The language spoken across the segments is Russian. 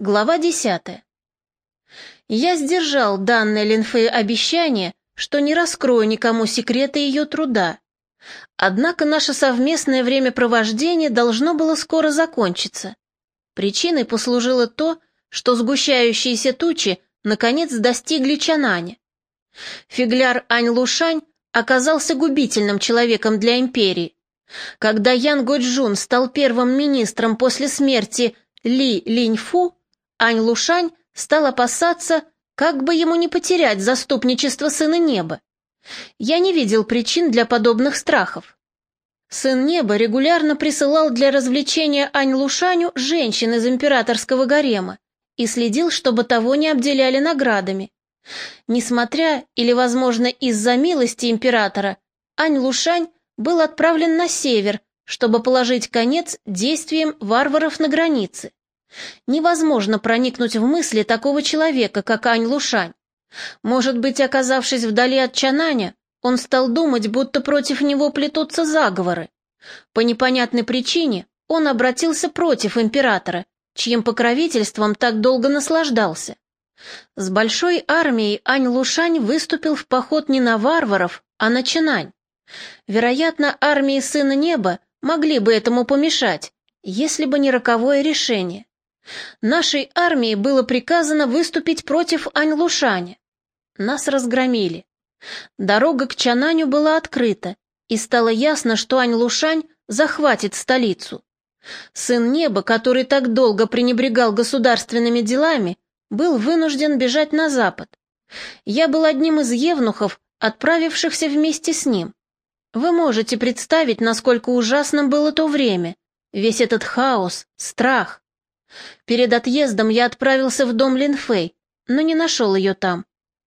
Глава десятая. Я сдержал данное Линфей обещание, что не раскрою никому секреты ее труда. Однако наше совместное времяпровождение должно было скоро закончиться. Причиной послужило то, что сгущающиеся тучи наконец достигли Чананя. Фигляр Ань Лушань оказался губительным человеком для империи. Когда Ян Годжун стал первым министром после смерти Ли Линьфу, Ань Лушань стал опасаться, как бы ему не потерять заступничество Сына Неба. Я не видел причин для подобных страхов. Сын Неба регулярно присылал для развлечения Ань Лушаню женщин из императорского гарема и следил, чтобы того не обделяли наградами. Несмотря или, возможно, из-за милости императора, Ань Лушань был отправлен на север, чтобы положить конец действиям варваров на границе. Невозможно проникнуть в мысли такого человека, как Ань Лушань. Может быть, оказавшись вдали от Чананя, он стал думать, будто против него плетутся заговоры. По непонятной причине он обратился против императора, чьим покровительством так долго наслаждался. С большой армией Ань Лушань выступил в поход не на варваров, а на Чинань. Вероятно, армии Сына Неба могли бы этому помешать, если бы не роковое решение. Нашей армии было приказано выступить против Ань-Лушаня. Нас разгромили. Дорога к Чананю была открыта, и стало ясно, что Ань-Лушань захватит столицу. Сын неба, который так долго пренебрегал государственными делами, был вынужден бежать на запад. Я был одним из евнухов, отправившихся вместе с ним. Вы можете представить, насколько ужасным было то время, весь этот хаос, страх. Перед отъездом я отправился в дом Линфей, но не нашел ее там.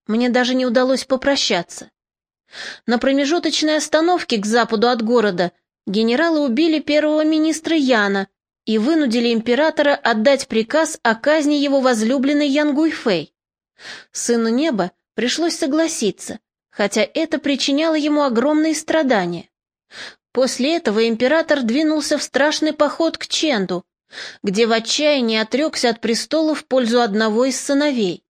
Мне даже не удалось попрощаться. На промежуточной остановке к западу от города генералы убили первого министра Яна и вынудили императора отдать приказ о казни его возлюбленной Ян Гуйфэй. Сыну неба пришлось согласиться, хотя это причиняло ему огромные страдания. После этого император двинулся в страшный поход к Ченду, где в отчаянии отрекся от престола в пользу одного из сыновей.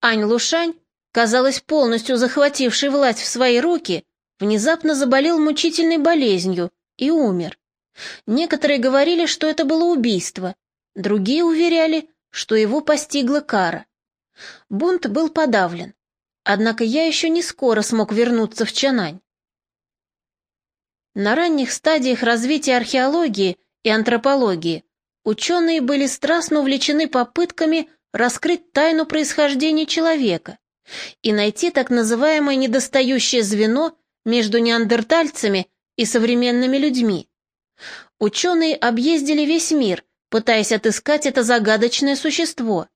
Ань Лушань, казалось, полностью захвативший власть в свои руки, внезапно заболел мучительной болезнью и умер. Некоторые говорили, что это было убийство, другие уверяли, что его постигла кара. Бунт был подавлен, однако я еще не скоро смог вернуться в Чанань. На ранних стадиях развития археологии и антропологии Ученые были страстно увлечены попытками раскрыть тайну происхождения человека и найти так называемое недостающее звено между неандертальцами и современными людьми. Ученые объездили весь мир, пытаясь отыскать это загадочное существо.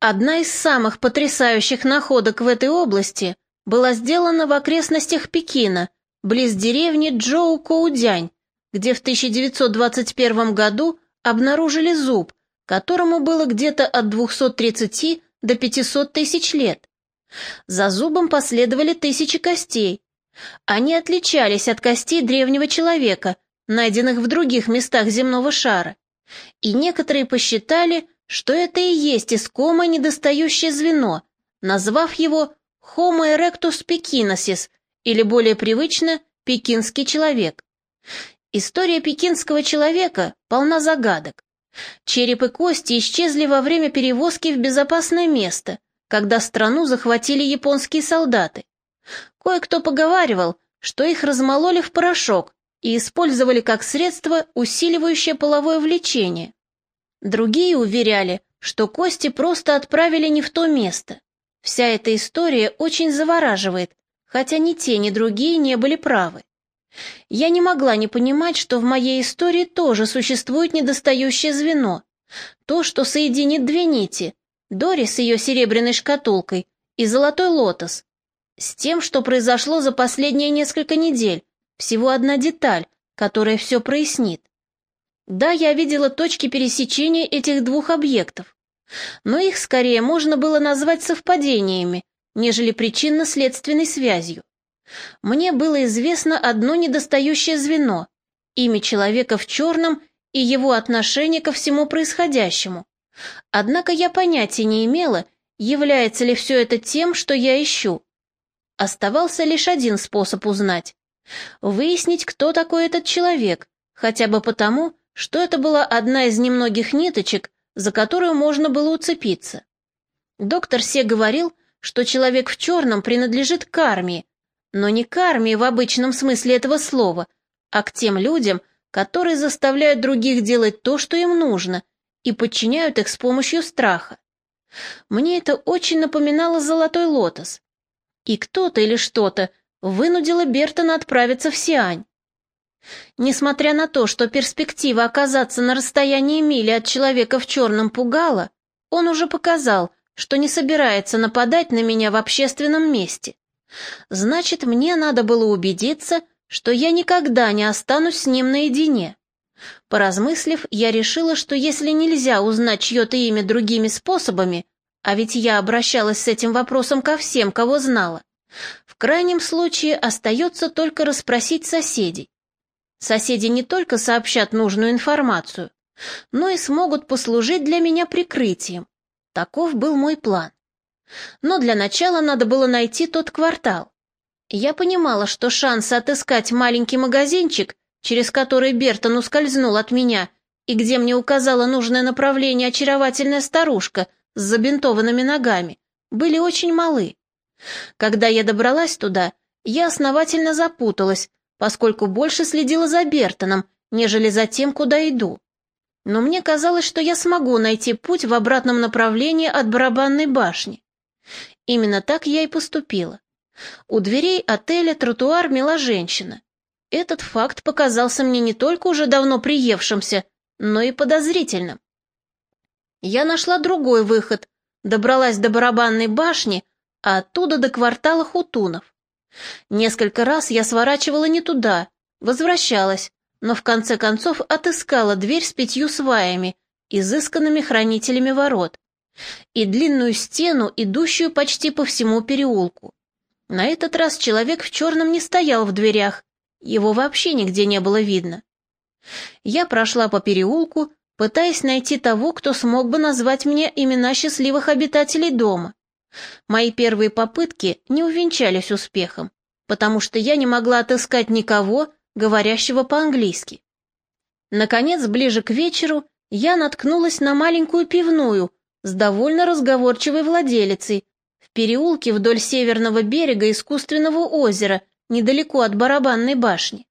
Одна из самых потрясающих находок в этой области была сделана в окрестностях Пекина, близ деревни Джоу-Коудянь, где в 1921 году обнаружили зуб, которому было где-то от 230 до 500 тысяч лет. За зубом последовали тысячи костей. Они отличались от костей древнего человека, найденных в других местах земного шара. И некоторые посчитали, что это и есть искомое недостающее звено, назвав его Homo erectus pekinosis, или более привычно, пекинский человек. История пекинского человека полна загадок. Череп и кости исчезли во время перевозки в безопасное место, когда страну захватили японские солдаты. Кое-кто поговаривал, что их размололи в порошок и использовали как средство, усиливающее половое влечение. Другие уверяли, что кости просто отправили не в то место. Вся эта история очень завораживает, хотя ни те, ни другие не были правы. Я не могла не понимать, что в моей истории тоже существует недостающее звено. То, что соединит две нити. Дори с ее серебряной шкатулкой и золотой лотос. С тем, что произошло за последние несколько недель. Всего одна деталь, которая все прояснит. Да, я видела точки пересечения этих двух объектов. Но их скорее можно было назвать совпадениями, нежели причинно-следственной связью. Мне было известно одно недостающее звено — имя человека в черном и его отношение ко всему происходящему. Однако я понятия не имела, является ли все это тем, что я ищу. Оставался лишь один способ узнать. Выяснить, кто такой этот человек, хотя бы потому, что это была одна из немногих ниточек, за которую можно было уцепиться. Доктор Се говорил, что человек в черном принадлежит к армии, но не к армии в обычном смысле этого слова, а к тем людям, которые заставляют других делать то, что им нужно, и подчиняют их с помощью страха. Мне это очень напоминало золотой лотос. И кто-то или что-то вынудило Бертона отправиться в Сиань. Несмотря на то, что перспектива оказаться на расстоянии мили от человека в черном пугала, он уже показал, что не собирается нападать на меня в общественном месте. Значит, мне надо было убедиться, что я никогда не останусь с ним наедине. Поразмыслив, я решила, что если нельзя узнать чье-то имя другими способами, а ведь я обращалась с этим вопросом ко всем, кого знала, в крайнем случае остается только расспросить соседей. Соседи не только сообщат нужную информацию, но и смогут послужить для меня прикрытием. Таков был мой план. Но для начала надо было найти тот квартал. Я понимала, что шансы отыскать маленький магазинчик, через который Бертон ускользнул от меня, и где мне указала нужное направление очаровательная старушка с забинтованными ногами, были очень малы. Когда я добралась туда, я основательно запуталась, поскольку больше следила за Бертоном, нежели за тем, куда иду но мне казалось, что я смогу найти путь в обратном направлении от барабанной башни. Именно так я и поступила. У дверей отеля тротуар мела женщина. Этот факт показался мне не только уже давно приевшимся, но и подозрительным. Я нашла другой выход, добралась до барабанной башни, а оттуда до квартала хутунов. Несколько раз я сворачивала не туда, возвращалась, но в конце концов отыскала дверь с пятью сваями, изысканными хранителями ворот, и длинную стену, идущую почти по всему переулку. На этот раз человек в черном не стоял в дверях, его вообще нигде не было видно. Я прошла по переулку, пытаясь найти того, кто смог бы назвать мне имена счастливых обитателей дома. Мои первые попытки не увенчались успехом, потому что я не могла отыскать никого, говорящего по-английски. Наконец, ближе к вечеру, я наткнулась на маленькую пивную с довольно разговорчивой владелицей в переулке вдоль северного берега искусственного озера, недалеко от барабанной башни.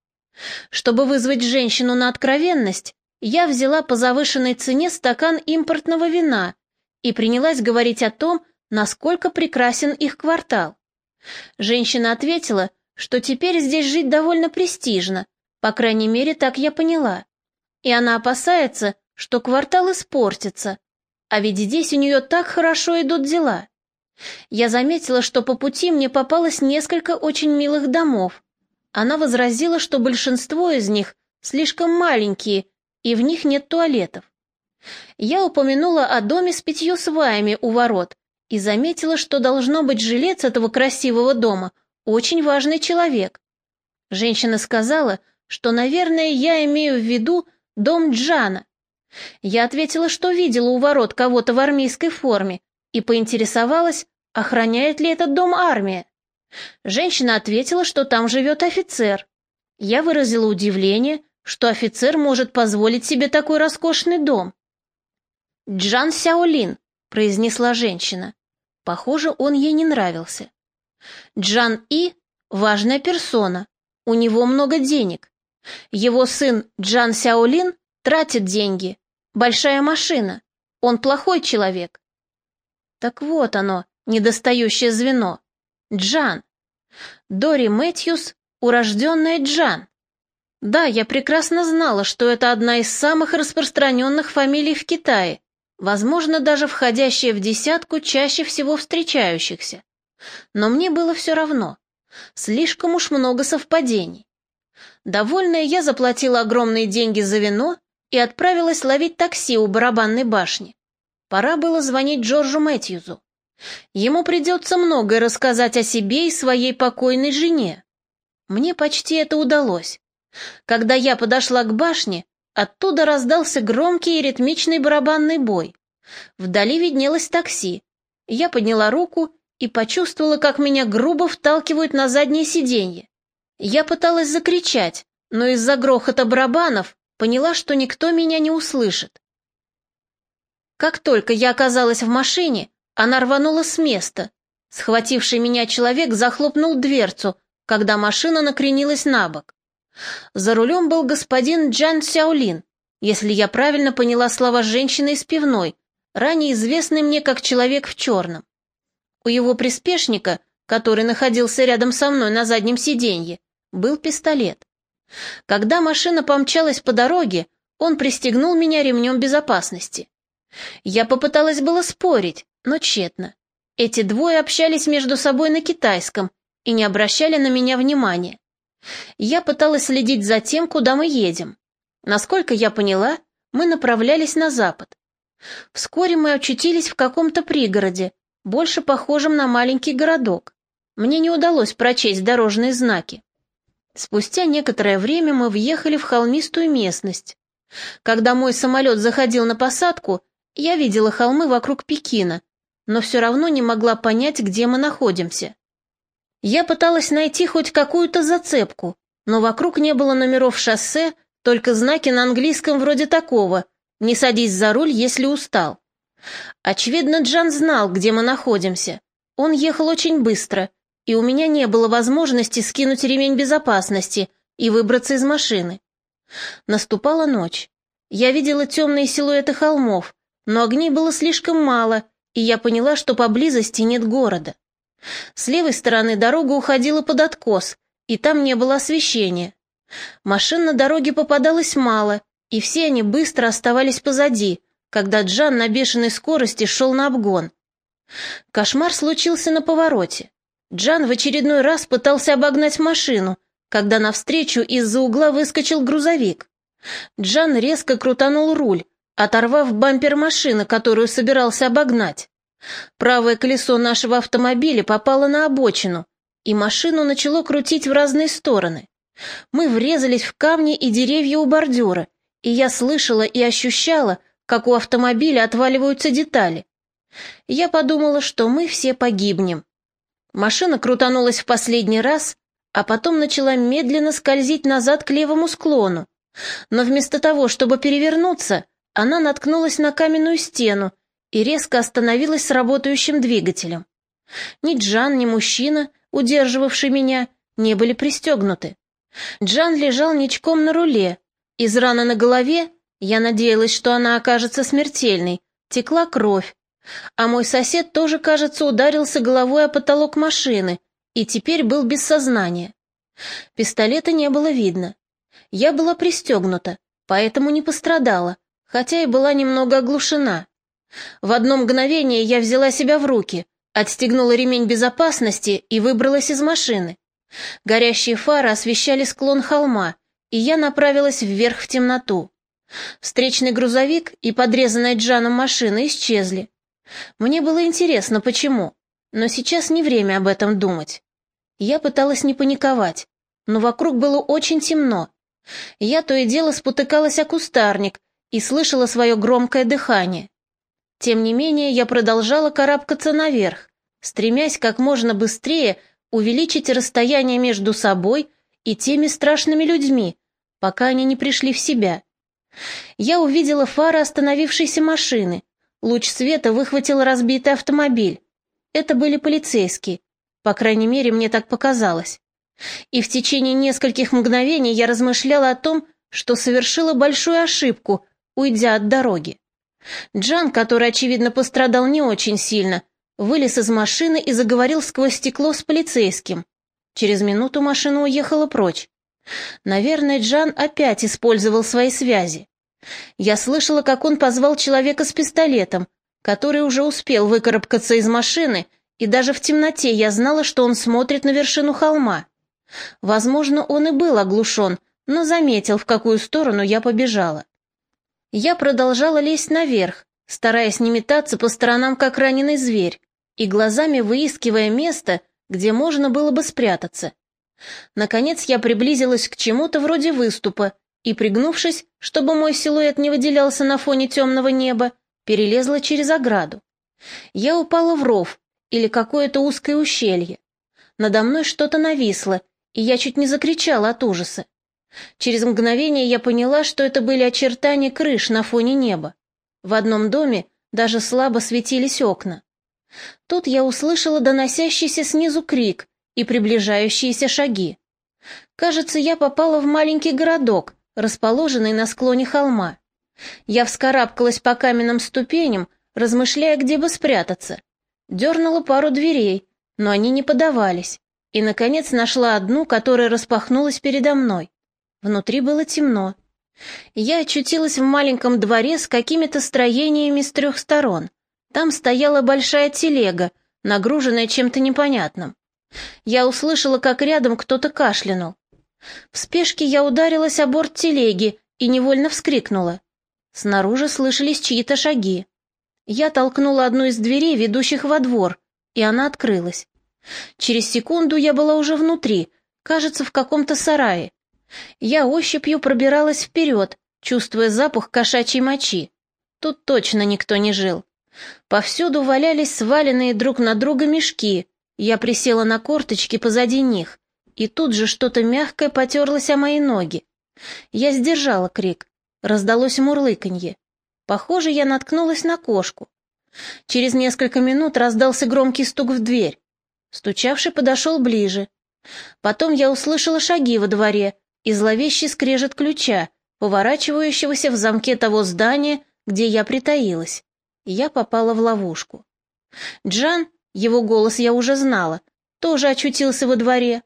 Чтобы вызвать женщину на откровенность, я взяла по завышенной цене стакан импортного вина и принялась говорить о том, насколько прекрасен их квартал. Женщина ответила, что теперь здесь жить довольно престижно, по крайней мере, так я поняла. И она опасается, что квартал испортится, а ведь здесь у нее так хорошо идут дела. Я заметила, что по пути мне попалось несколько очень милых домов. Она возразила, что большинство из них слишком маленькие, и в них нет туалетов. Я упомянула о доме с пятью сваями у ворот и заметила, что должно быть жилец этого красивого дома — очень важный человек. Женщина сказала, что, наверное, я имею в виду дом Джана. Я ответила, что видела у ворот кого-то в армейской форме и поинтересовалась, охраняет ли этот дом армия. Женщина ответила, что там живет офицер. Я выразила удивление, что офицер может позволить себе такой роскошный дом. «Джан Сяолин», — произнесла женщина. Похоже, он ей не нравился. Джан И – важная персона, у него много денег. Его сын Джан Сяолин тратит деньги, большая машина, он плохой человек. Так вот оно, недостающее звено. Джан. Дори Мэтьюс – урожденная Джан. Да, я прекрасно знала, что это одна из самых распространенных фамилий в Китае, возможно, даже входящая в десятку чаще всего встречающихся. Но мне было все равно. Слишком уж много совпадений. Довольная, я заплатила огромные деньги за вино и отправилась ловить такси у барабанной башни. Пора было звонить Джорджу Мэтьюзу. Ему придется многое рассказать о себе и своей покойной жене. Мне почти это удалось. Когда я подошла к башне, оттуда раздался громкий и ритмичный барабанный бой. Вдали виднелось такси. Я подняла руку и почувствовала, как меня грубо вталкивают на заднее сиденье. Я пыталась закричать, но из-за грохота барабанов поняла, что никто меня не услышит. Как только я оказалась в машине, она рванула с места. Схвативший меня человек захлопнул дверцу, когда машина накренилась на бок. За рулем был господин Джан Сяолин, если я правильно поняла слова женщины из пивной, ранее известный мне как человек в черном. У его приспешника, который находился рядом со мной на заднем сиденье, был пистолет. Когда машина помчалась по дороге, он пристегнул меня ремнем безопасности. Я попыталась было спорить, но тщетно. Эти двое общались между собой на китайском и не обращали на меня внимания. Я пыталась следить за тем, куда мы едем. Насколько я поняла, мы направлялись на запад. Вскоре мы очутились в каком-то пригороде, больше похожем на маленький городок. Мне не удалось прочесть дорожные знаки. Спустя некоторое время мы въехали в холмистую местность. Когда мой самолет заходил на посадку, я видела холмы вокруг Пекина, но все равно не могла понять, где мы находимся. Я пыталась найти хоть какую-то зацепку, но вокруг не было номеров шоссе, только знаки на английском вроде такого «Не садись за руль, если устал». Очевидно, Джан знал, где мы находимся. Он ехал очень быстро, и у меня не было возможности скинуть ремень безопасности и выбраться из машины. Наступала ночь. Я видела темные силуэты холмов, но огней было слишком мало, и я поняла, что поблизости нет города. С левой стороны дорога уходила под откос, и там не было освещения. Машин на дороге попадалось мало, и все они быстро оставались позади, когда Джан на бешеной скорости шел на обгон. Кошмар случился на повороте. Джан в очередной раз пытался обогнать машину, когда навстречу из-за угла выскочил грузовик. Джан резко крутанул руль, оторвав бампер машины, которую собирался обогнать. Правое колесо нашего автомобиля попало на обочину, и машину начало крутить в разные стороны. Мы врезались в камни и деревья у бордюра, и я слышала и ощущала, как у автомобиля отваливаются детали. Я подумала, что мы все погибнем. Машина крутанулась в последний раз, а потом начала медленно скользить назад к левому склону. Но вместо того, чтобы перевернуться, она наткнулась на каменную стену и резко остановилась с работающим двигателем. Ни Джан, ни мужчина, удерживавший меня, не были пристегнуты. Джан лежал ничком на руле. Из раны на голове, я надеялась, что она окажется смертельной, текла кровь. А мой сосед тоже, кажется, ударился головой о потолок машины и теперь был без сознания. Пистолета не было видно. Я была пристегнута, поэтому не пострадала, хотя и была немного оглушена. В одно мгновение я взяла себя в руки, отстегнула ремень безопасности и выбралась из машины. Горящие фары освещали склон холма, и я направилась вверх в темноту. Встречный грузовик и подрезанная Джаном машина исчезли. Мне было интересно, почему, но сейчас не время об этом думать. Я пыталась не паниковать, но вокруг было очень темно. Я то и дело спотыкалась о кустарник, и слышала свое громкое дыхание. Тем не менее, я продолжала карабкаться наверх, стремясь как можно быстрее увеличить расстояние между собой и теми страшными людьми, пока они не пришли в себя. Я увидела фары остановившейся машины. Луч света выхватил разбитый автомобиль. Это были полицейские. По крайней мере, мне так показалось. И в течение нескольких мгновений я размышляла о том, что совершила большую ошибку, уйдя от дороги. Джан, который, очевидно, пострадал не очень сильно, вылез из машины и заговорил сквозь стекло с полицейским. Через минуту машина уехала прочь. Наверное, Джан опять использовал свои связи. Я слышала, как он позвал человека с пистолетом, который уже успел выкарабкаться из машины, и даже в темноте я знала, что он смотрит на вершину холма. Возможно, он и был оглушен, но заметил, в какую сторону я побежала. Я продолжала лезть наверх, стараясь не метаться по сторонам, как раненый зверь, и глазами выискивая место, где можно было бы спрятаться. Наконец я приблизилась к чему-то вроде выступа и, пригнувшись, чтобы мой силуэт не выделялся на фоне темного неба, перелезла через ограду. Я упала в ров или какое-то узкое ущелье. Надо мной что-то нависло, и я чуть не закричала от ужаса. Через мгновение я поняла, что это были очертания крыш на фоне неба. В одном доме даже слабо светились окна. Тут я услышала доносящийся снизу крик и приближающиеся шаги. Кажется, я попала в маленький городок, расположенный на склоне холма. Я вскарабкалась по каменным ступеням, размышляя, где бы спрятаться. Дернула пару дверей, но они не подавались, и, наконец, нашла одну, которая распахнулась передо мной. Внутри было темно. Я очутилась в маленьком дворе с какими-то строениями с трех сторон. Там стояла большая телега, нагруженная чем-то непонятным. Я услышала, как рядом кто-то кашлянул. В спешке я ударилась о борт телеги и невольно вскрикнула. Снаружи слышались чьи-то шаги. Я толкнула одну из дверей, ведущих во двор, и она открылась. Через секунду я была уже внутри, кажется, в каком-то сарае. Я ощупью пробиралась вперед, чувствуя запах кошачьей мочи. Тут точно никто не жил. Повсюду валялись сваленные друг на друга мешки. Я присела на корточки позади них, и тут же что-то мягкое потерлось о мои ноги. Я сдержала крик. Раздалось мурлыканье. Похоже, я наткнулась на кошку. Через несколько минут раздался громкий стук в дверь. Стучавший подошел ближе. Потом я услышала шаги во дворе и зловещий скрежет ключа, поворачивающегося в замке того здания, где я притаилась. Я попала в ловушку. Джан, его голос я уже знала, тоже очутился во дворе.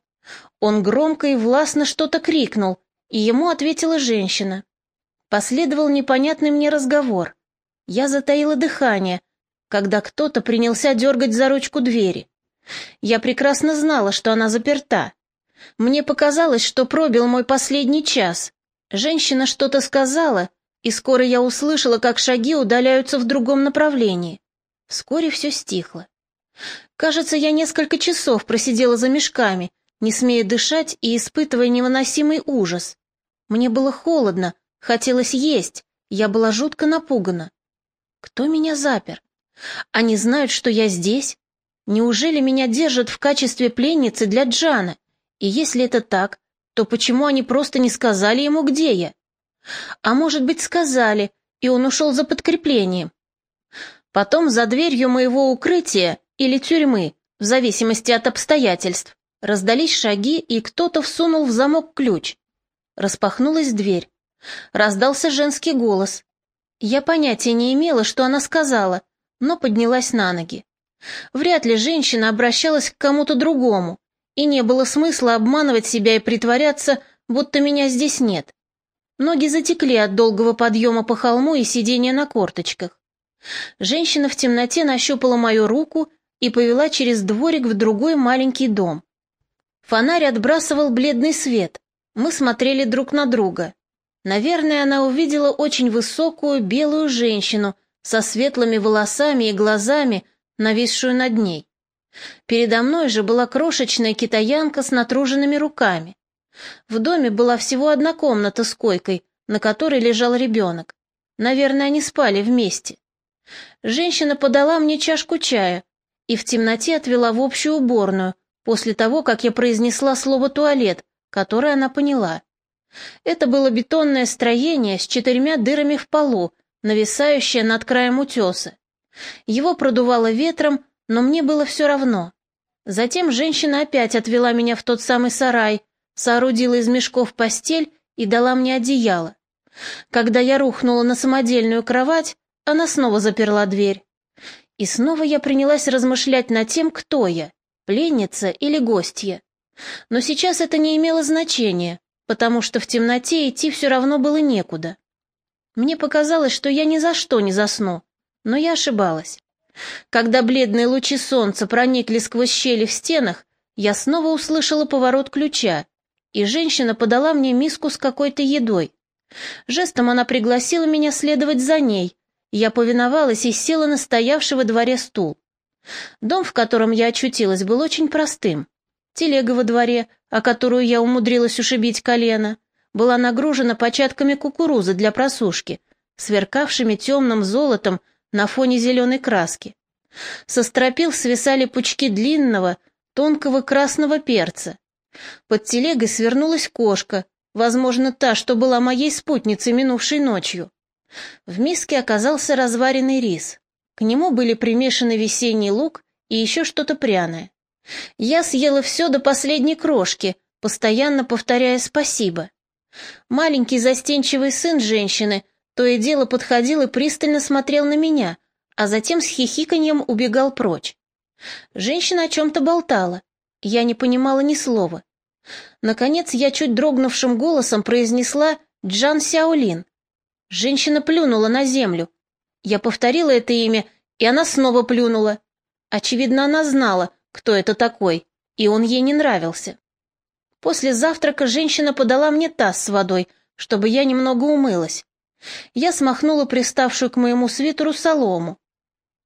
Он громко и властно что-то крикнул, и ему ответила женщина. Последовал непонятный мне разговор. Я затаила дыхание, когда кто-то принялся дергать за ручку двери. Я прекрасно знала, что она заперта. Мне показалось, что пробил мой последний час. Женщина что-то сказала, и скоро я услышала, как шаги удаляются в другом направлении. Вскоре все стихло. Кажется, я несколько часов просидела за мешками, не смея дышать и испытывая невыносимый ужас. Мне было холодно, хотелось есть, я была жутко напугана. Кто меня запер? Они знают, что я здесь? Неужели меня держат в качестве пленницы для Джана? И если это так, то почему они просто не сказали ему, где я? А может быть, сказали, и он ушел за подкреплением. Потом за дверью моего укрытия или тюрьмы, в зависимости от обстоятельств, раздались шаги, и кто-то всунул в замок ключ. Распахнулась дверь. Раздался женский голос. Я понятия не имела, что она сказала, но поднялась на ноги. Вряд ли женщина обращалась к кому-то другому, и не было смысла обманывать себя и притворяться, будто меня здесь нет. Ноги затекли от долгого подъема по холму и сидения на корточках. Женщина в темноте нащупала мою руку и повела через дворик в другой маленький дом. Фонарь отбрасывал бледный свет. Мы смотрели друг на друга. Наверное, она увидела очень высокую белую женщину со светлыми волосами и глазами, нависшую над ней. Передо мной же была крошечная китаянка с натруженными руками. В доме была всего одна комната с койкой, на которой лежал ребенок. Наверное, они спали вместе. Женщина подала мне чашку чая и в темноте отвела в общую уборную, после того, как я произнесла слово «туалет», которое она поняла. Это было бетонное строение с четырьмя дырами в полу, нависающее над краем утеса. Его продувало ветром, но мне было все равно. Затем женщина опять отвела меня в тот самый сарай, соорудила из мешков постель и дала мне одеяло. Когда я рухнула на самодельную кровать, она снова заперла дверь. И снова я принялась размышлять над тем, кто я, пленница или гостья. Но сейчас это не имело значения, потому что в темноте идти все равно было некуда. Мне показалось, что я ни за что не засну, но я ошибалась. Когда бледные лучи солнца проникли сквозь щели в стенах, я снова услышала поворот ключа, и женщина подала мне миску с какой-то едой. Жестом она пригласила меня следовать за ней. Я повиновалась и села на стоявший во дворе стул. Дом, в котором я очутилась, был очень простым. Телега во дворе, о которую я умудрилась ушибить колено, была нагружена початками кукурузы для просушки, сверкавшими темным золотом на фоне зеленой краски. Со стропил свисали пучки длинного, тонкого красного перца. Под телегой свернулась кошка, возможно, та, что была моей спутницей минувшей ночью. В миске оказался разваренный рис. К нему были примешаны весенний лук и еще что-то пряное. Я съела все до последней крошки, постоянно повторяя «спасибо». Маленький застенчивый сын женщины то и дело подходил и пристально смотрел на меня, а затем с хихиканьем убегал прочь. Женщина о чем-то болтала. Я не понимала ни слова. Наконец я чуть дрогнувшим голосом произнесла «Джан Сяолин». Женщина плюнула на землю. Я повторила это имя, и она снова плюнула. Очевидно, она знала, кто это такой, и он ей не нравился. После завтрака женщина подала мне таз с водой, чтобы я немного умылась. Я смахнула приставшую к моему свитеру солому.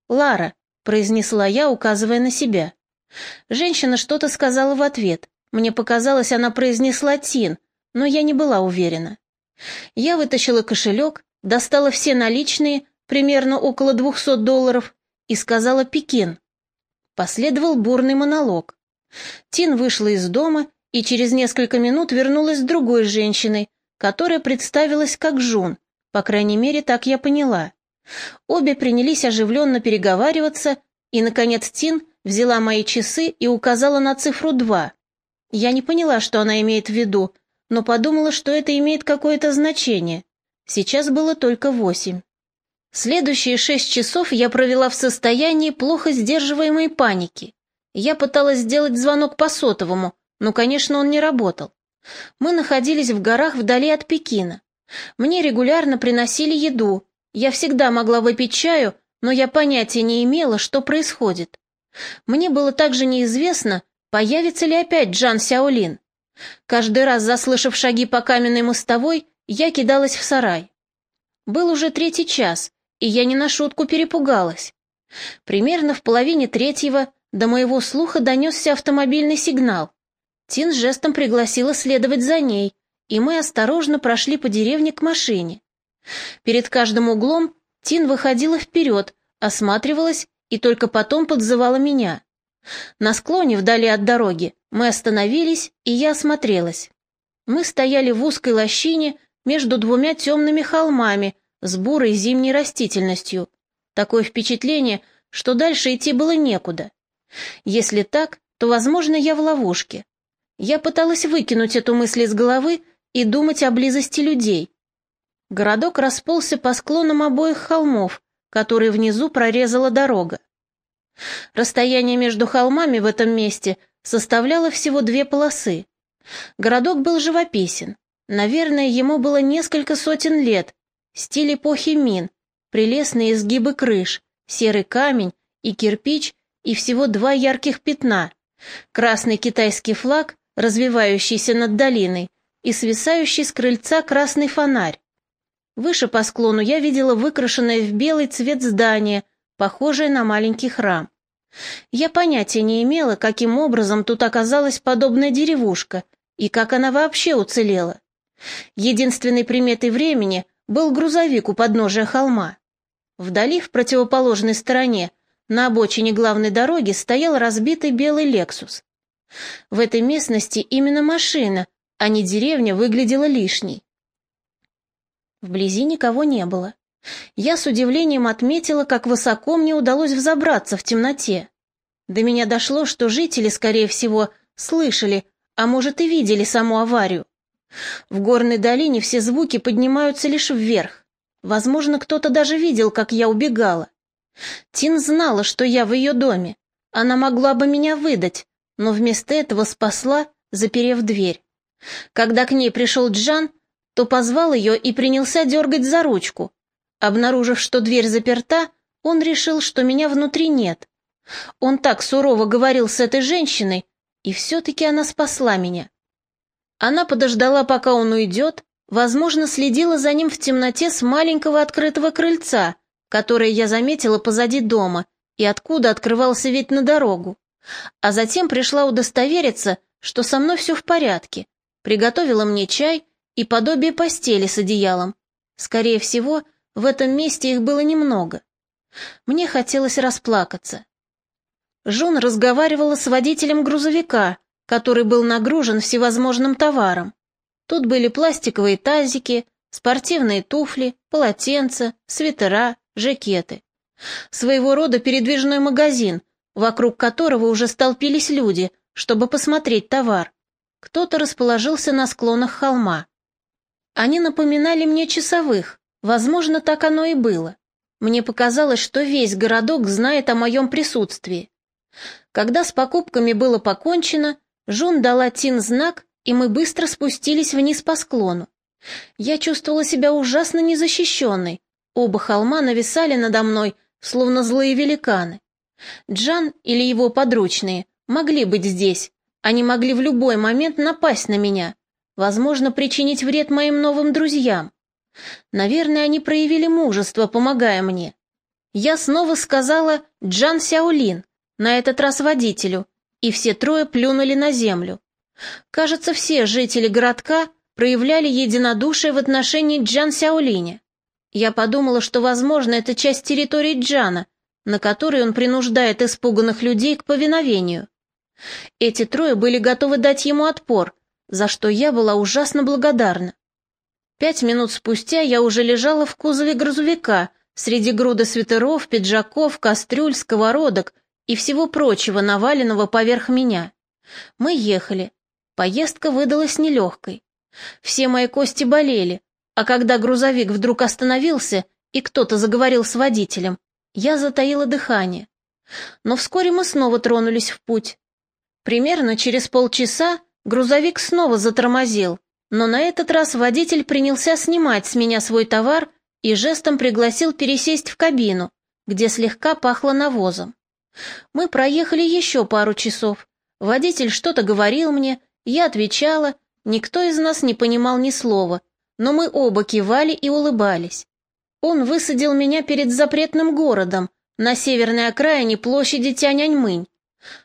«Лара», — произнесла я, указывая на себя. Женщина что-то сказала в ответ. Мне показалось, она произнесла «Тин», но я не была уверена. Я вытащила кошелек, достала все наличные, примерно около двухсот долларов, и сказала «Пекин». Последовал бурный монолог. Тин вышла из дома и через несколько минут вернулась с другой женщиной, которая представилась как Жун, по крайней мере, так я поняла. Обе принялись оживленно переговариваться, и, наконец, Тин взяла мои часы и указала на цифру два. Я не поняла, что она имеет в виду, но подумала, что это имеет какое-то значение. Сейчас было только восемь. Следующие шесть часов я провела в состоянии плохо сдерживаемой паники. Я пыталась сделать звонок по сотовому, но, конечно, он не работал. Мы находились в горах вдали от Пекина. Мне регулярно приносили еду. Я всегда могла выпить чаю, но я понятия не имела, что происходит. Мне было также неизвестно, появится ли опять Джан Сяолин. Каждый раз, заслышав шаги по каменной мостовой, я кидалась в сарай. Был уже третий час, и я не на шутку перепугалась. Примерно в половине третьего до моего слуха донесся автомобильный сигнал. Тин жестом пригласила следовать за ней, и мы осторожно прошли по деревне к машине. Перед каждым углом Тин выходила вперед, осматривалась и только потом подзывала меня. На склоне вдали от дороги мы остановились, и я осмотрелась. Мы стояли в узкой лощине между двумя темными холмами, с бурой зимней растительностью. Такое впечатление, что дальше идти было некуда. Если так, то, возможно, я в ловушке. Я пыталась выкинуть эту мысль из головы и думать о близости людей. Городок расползся по склонам обоих холмов, которые внизу прорезала дорога. Расстояние между холмами в этом месте составляло всего две полосы. Городок был живописен. Наверное, ему было несколько сотен лет, Стиль эпохи Мин, прелестные изгибы крыш, серый камень и кирпич и всего два ярких пятна. Красный китайский флаг, развивающийся над долиной, и свисающий с крыльца красный фонарь. Выше по склону я видела выкрашенное в белый цвет здание, похожее на маленький храм. Я понятия не имела, каким образом тут оказалась подобная деревушка и как она вообще уцелела. Единственной приметой времени был грузовик у подножия холма. Вдали, в противоположной стороне, на обочине главной дороги стоял разбитый белый «Лексус». В этой местности именно машина, а не деревня, выглядела лишней. Вблизи никого не было. Я с удивлением отметила, как высоко мне удалось взобраться в темноте. До меня дошло, что жители, скорее всего, слышали, а может и видели саму аварию. В горной долине все звуки поднимаются лишь вверх. Возможно, кто-то даже видел, как я убегала. Тин знала, что я в ее доме. Она могла бы меня выдать, но вместо этого спасла, заперев дверь. Когда к ней пришел Джан, то позвал ее и принялся дергать за ручку. Обнаружив, что дверь заперта, он решил, что меня внутри нет. Он так сурово говорил с этой женщиной, и все-таки она спасла меня. Она подождала, пока он уйдет, возможно, следила за ним в темноте с маленького открытого крыльца, которое я заметила позади дома, и откуда открывался вид на дорогу. А затем пришла удостовериться, что со мной все в порядке, приготовила мне чай и подобие постели с одеялом. Скорее всего, в этом месте их было немного. Мне хотелось расплакаться. Жон разговаривала с водителем грузовика, который был нагружен всевозможным товаром. Тут были пластиковые тазики, спортивные туфли, полотенца, свитера, жакеты. Своего рода передвижной магазин, вокруг которого уже столпились люди, чтобы посмотреть товар. Кто-то расположился на склонах холма. Они напоминали мне часовых, возможно, так оно и было. Мне показалось, что весь городок знает о моем присутствии. Когда с покупками было покончено, Жун дала Тин знак, и мы быстро спустились вниз по склону. Я чувствовала себя ужасно незащищенной. Оба холма нависали надо мной, словно злые великаны. Джан или его подручные могли быть здесь. Они могли в любой момент напасть на меня, возможно, причинить вред моим новым друзьям. Наверное, они проявили мужество, помогая мне. Я снова сказала «Джан Сяолин», на этот раз водителю, и все трое плюнули на землю. Кажется, все жители городка проявляли единодушие в отношении Джан Сяолиня. Я подумала, что, возможно, это часть территории Джана, на которой он принуждает испуганных людей к повиновению. Эти трое были готовы дать ему отпор, за что я была ужасно благодарна. Пять минут спустя я уже лежала в кузове грузовика, среди груды свитеров, пиджаков, кастрюль, сковородок и всего прочего, наваленного поверх меня. Мы ехали. Поездка выдалась нелегкой. Все мои кости болели, а когда грузовик вдруг остановился и кто-то заговорил с водителем, я затаила дыхание. Но вскоре мы снова тронулись в путь. Примерно через полчаса грузовик снова затормозил, но на этот раз водитель принялся снимать с меня свой товар и жестом пригласил пересесть в кабину, где слегка пахло навозом. Мы проехали еще пару часов. Водитель что-то говорил мне, я отвечала, никто из нас не понимал ни слова, но мы оба кивали и улыбались. Он высадил меня перед запретным городом, на северной окраине площади Тяньаньмынь.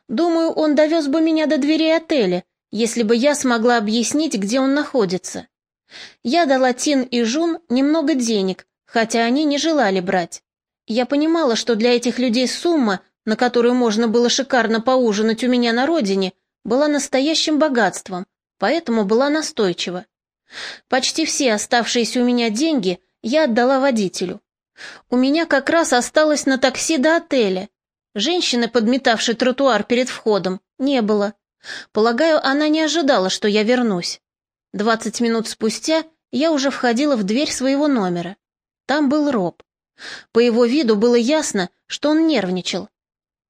Думаю, он довез бы меня до дверей отеля, если бы я смогла объяснить, где он находится. Я дала Тин и Жун немного денег, хотя они не желали брать. Я понимала, что для этих людей сумма, на которую можно было шикарно поужинать у меня на родине, была настоящим богатством, поэтому была настойчива. Почти все оставшиеся у меня деньги я отдала водителю. У меня как раз осталось на такси до отеля. Женщины, подметавшей тротуар перед входом, не было. Полагаю, она не ожидала, что я вернусь. Двадцать минут спустя я уже входила в дверь своего номера. Там был Роб. По его виду было ясно, что он нервничал.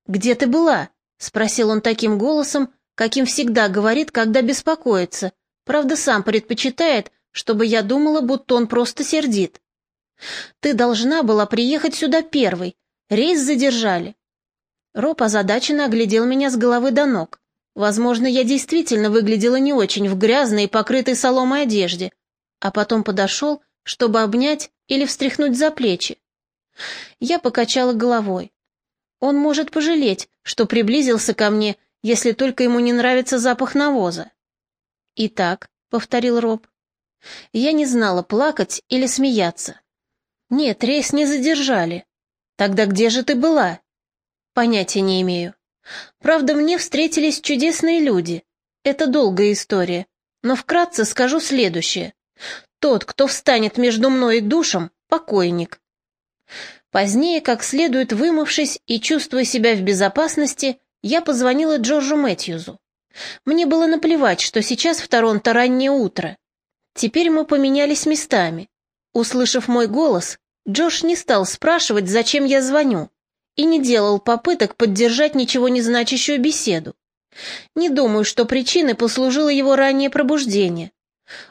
«Где ты была?» — спросил он таким голосом, каким всегда говорит, когда беспокоится. Правда, сам предпочитает, чтобы я думала, будто он просто сердит. Ты должна была приехать сюда первой. Рейс задержали. Роб озадаченно оглядел меня с головы до ног. Возможно, я действительно выглядела не очень в грязной и покрытой соломой одежде, а потом подошел, чтобы обнять или встряхнуть за плечи. Я покачала головой. Он может пожалеть, что приблизился ко мне, если только ему не нравится запах навоза. «Итак», — повторил Роб, — я не знала, плакать или смеяться. «Нет, рейс не задержали. Тогда где же ты была?» «Понятия не имею. Правда, мне встретились чудесные люди. Это долгая история, но вкратце скажу следующее. Тот, кто встанет между мной и душем, покойник». Позднее, как следует вымывшись и чувствуя себя в безопасности, я позвонила Джорджу Мэтьюзу. Мне было наплевать, что сейчас в Торонто раннее утро. Теперь мы поменялись местами. Услышав мой голос, Джош не стал спрашивать, зачем я звоню, и не делал попыток поддержать ничего не значащую беседу. Не думаю, что причиной послужило его раннее пробуждение.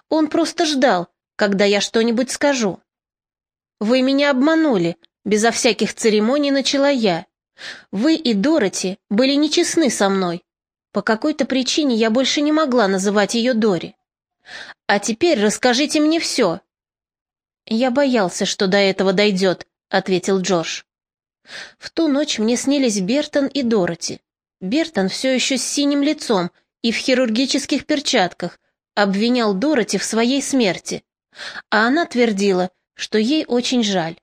Он просто ждал, когда я что-нибудь скажу. «Вы меня обманули», — безо всяких церемоний начала я. «Вы и Дороти были нечестны со мной. По какой-то причине я больше не могла называть ее Дори. А теперь расскажите мне все, «Я боялся, что до этого дойдет», — ответил Джордж. В ту ночь мне снились Бертон и Дороти. Бертон все еще с синим лицом и в хирургических перчатках обвинял Дороти в своей смерти, а она твердила, что ей очень жаль.